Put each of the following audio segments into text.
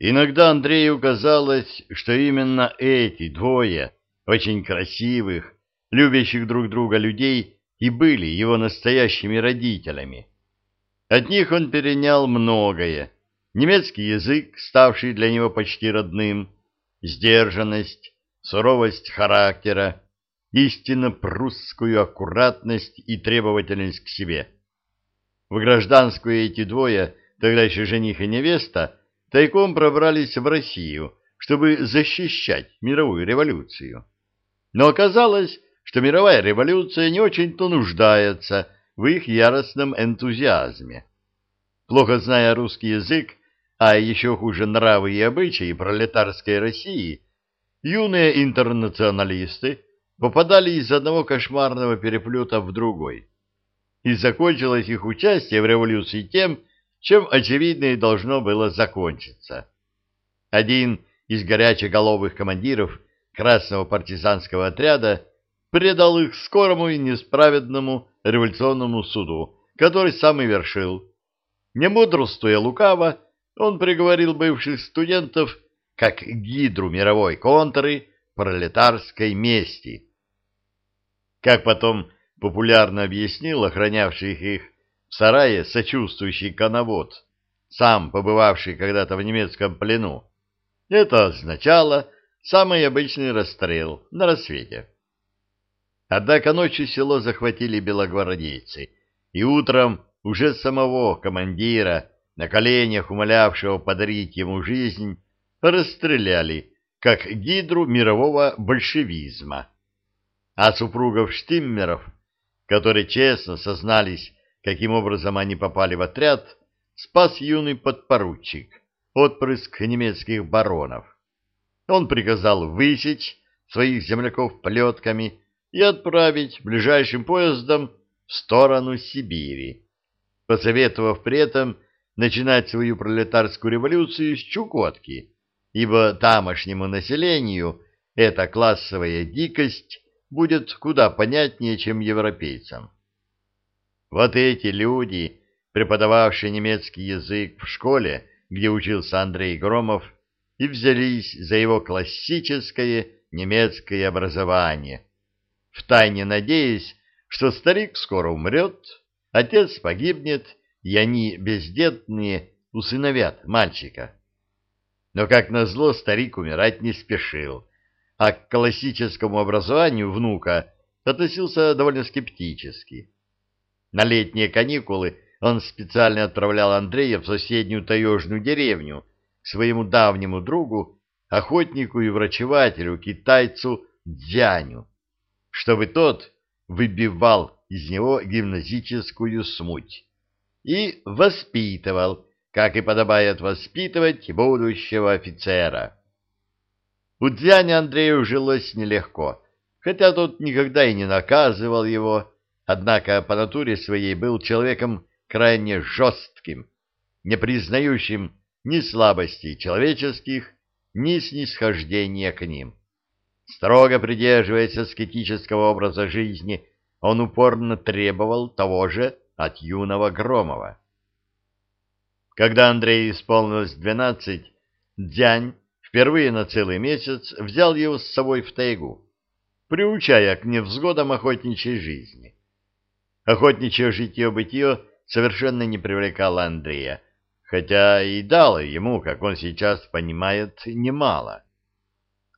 Иногда Андрею казалось, что именно эти двое очень красивых, любящих друг друга людей и были его настоящими родителями. От них он перенял многое. Немецкий язык, ставший для него почти родным, сдержанность, суровость характера, истинно прусскую аккуратность и требовательность к себе. В гражданскую эти двое, тогда еще жених и невеста, тайком пробрались в Россию, чтобы защищать мировую революцию. Но оказалось, что мировая революция не очень-то нуждается в их яростном энтузиазме. Плохо зная русский язык, а еще хуже нравы и обычаи пролетарской России, юные интернационалисты попадали из одного кошмарного переплета в другой. И закончилось их участие в революции тем, чем очевидно и должно было закончиться. Один из горячеголовых командиров Красного партизанского отряда предал их скорому и несправедному революционному суду, который сам и вершил. Не мудрствуя лукаво, он приговорил бывших студентов как гидру мировой контры пролетарской мести. Как потом популярно объяснил охранявший их сарае сочувствующий коновод, сам побывавший когда-то в немецком плену, это означало самый обычный расстрел на рассвете. Однако ночью село захватили белогвардейцы, и утром уже самого командира, на коленях умолявшего подарить ему жизнь, расстреляли, как гидру мирового большевизма. А супругов Штиммеров, которые честно сознались, каким образом они попали в отряд, спас юный подпоручик, отпрыск немецких баронов. Он приказал высечь своих земляков плетками и отправить ближайшим поездом в сторону Сибири, посоветовав при этом начинать свою пролетарскую революцию с Чукотки, ибо тамошнему населению эта классовая дикость будет куда понятнее, чем европейцам. Вот эти люди, преподававшие немецкий язык в школе, где учился Андрей Громов, и взялись за его классическое немецкое образование – втайне надеясь, что старик скоро умрет, отец погибнет, и они, бездетные, усыновят мальчика. Но, как назло, старик умирать не спешил, а к классическому образованию внука относился довольно скептически. На летние каникулы он специально отправлял Андрея в соседнюю таежную деревню к своему давнему другу, охотнику и врачевателю, китайцу Дзяню, чтобы тот выбивал из него гимназическую смуть и воспитывал, как и подобает воспитывать будущего офицера. У Дзяня Андрею жилось нелегко, хотя тот никогда и не наказывал его, однако по натуре своей был человеком крайне жестким, не признающим ни слабостей человеческих, ни снисхождения к ним. Строго придерживаясь аскетического образа жизни, он упорно требовал того же от юного Громова. Когда Андрею исполнилось двенадцать, Дзянь впервые на целый месяц взял его с собой в тайгу, приучая к невзгодам охотничьей жизни. Охотничье житье-бытие совершенно не привлекало Андрея, хотя и дало ему, как он сейчас понимает, немало.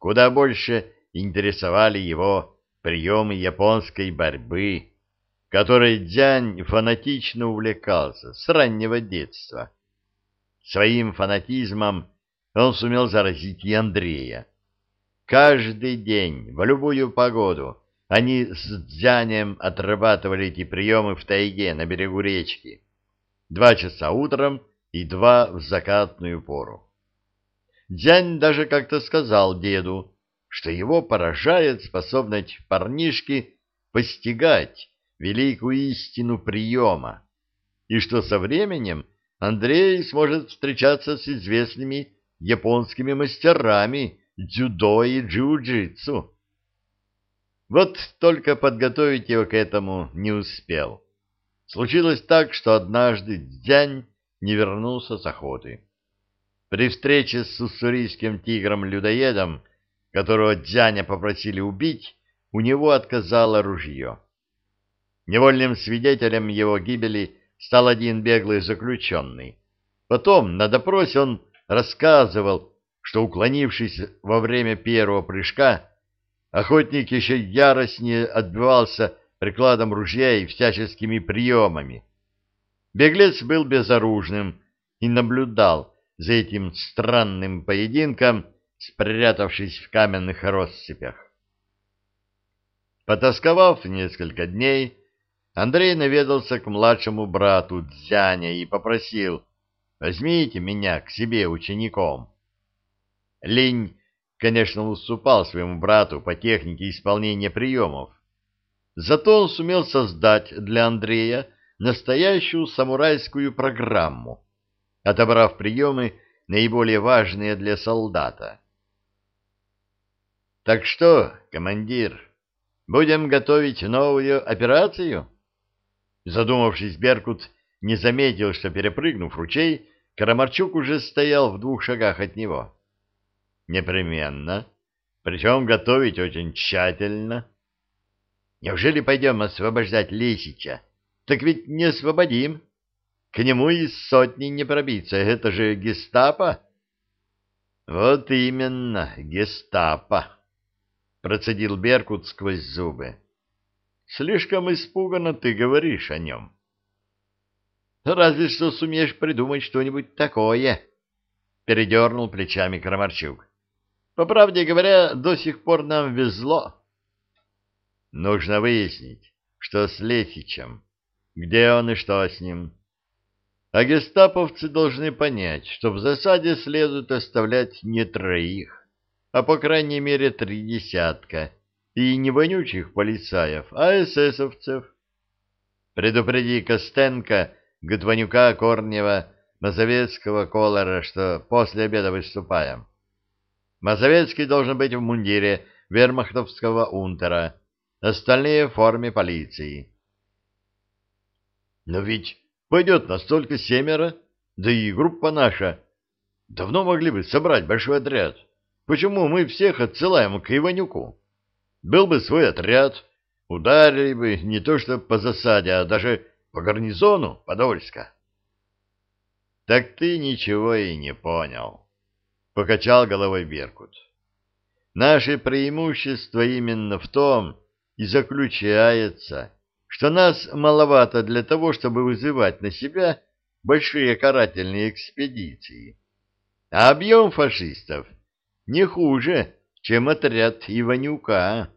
Куда больше интересовали его приемы японской борьбы, которой Дзянь фанатично увлекался с раннего детства. Своим фанатизмом он сумел заразить и Андрея. Каждый день, в любую погоду, они с Дзянем отрабатывали эти приемы в тайге на берегу речки. Два часа утром и два в закатную пору. Дзянь даже как-то сказал деду, что его поражает способность парнишки постигать великую истину приема, и что со временем Андрей сможет встречаться с известными японскими мастерами дзюдо и джиу-джитсу. Вот только подготовить его к этому не успел. Случилось так, что однажды Дзянь не вернулся с охоты. При встрече с уссурийским тигром-людоедом, которого Дзяня попросили убить, у него отказало ружье. Невольным свидетелем его гибели стал один беглый заключенный. Потом на допросе он рассказывал, что, уклонившись во время первого прыжка, охотник еще яростнее отбивался прикладом ружья и всяческими приемами. Беглец был безоружным и наблюдал за этим странным поединком, спрятавшись в каменных россыпях. Потасковав несколько дней, Андрей наведался к младшему брату Дзяня и попросил «возьмите меня к себе учеником». Линь, конечно, уступал своему брату по технике исполнения приемов, зато он сумел создать для Андрея настоящую самурайскую программу, отобрав приемы, наиболее важные для солдата. «Так что, командир, будем готовить новую операцию?» Задумавшись, Беркут не заметил, что, перепрыгнув ручей, Карамарчук уже стоял в двух шагах от него. «Непременно. Причем готовить очень тщательно. Неужели пойдем освобождать Лесича? Так ведь не освободим. К нему из сотни не пробиться. Это же гестапо». «Вот именно, гестапо», — процедил Беркут сквозь зубы. Слишком испуганно ты говоришь о нем. Разве что сумеешь придумать что-нибудь такое, — передернул плечами Крамарчук. По правде говоря, до сих пор нам везло. Нужно выяснить, что с Лесичем, где он и что с ним. А гестаповцы должны понять, что в засаде следует оставлять не троих, а по крайней мере три десятка — и не вонючих полицаев, а эсэсовцев. Предупреди Костенко, Гатванюка, Корнева, Мазовецкого, Колора, что после обеда выступаем. Мазовецкий должен быть в мундире вермахтовского унтера, остальные в форме полиции. Но ведь пойдет настолько семеро, да и группа наша. Давно могли бы собрать большой отряд. Почему мы всех отсылаем к Иванюку? Был бы свой отряд, ударили бы не то что по засаде, а даже по гарнизону Подольска. — Так ты ничего и не понял, — покачал головой Беркут. — Наше преимущество именно в том и заключается, что нас маловато для того, чтобы вызывать на себя большие карательные экспедиции. А объем фашистов не хуже, чем отряд Иванюка.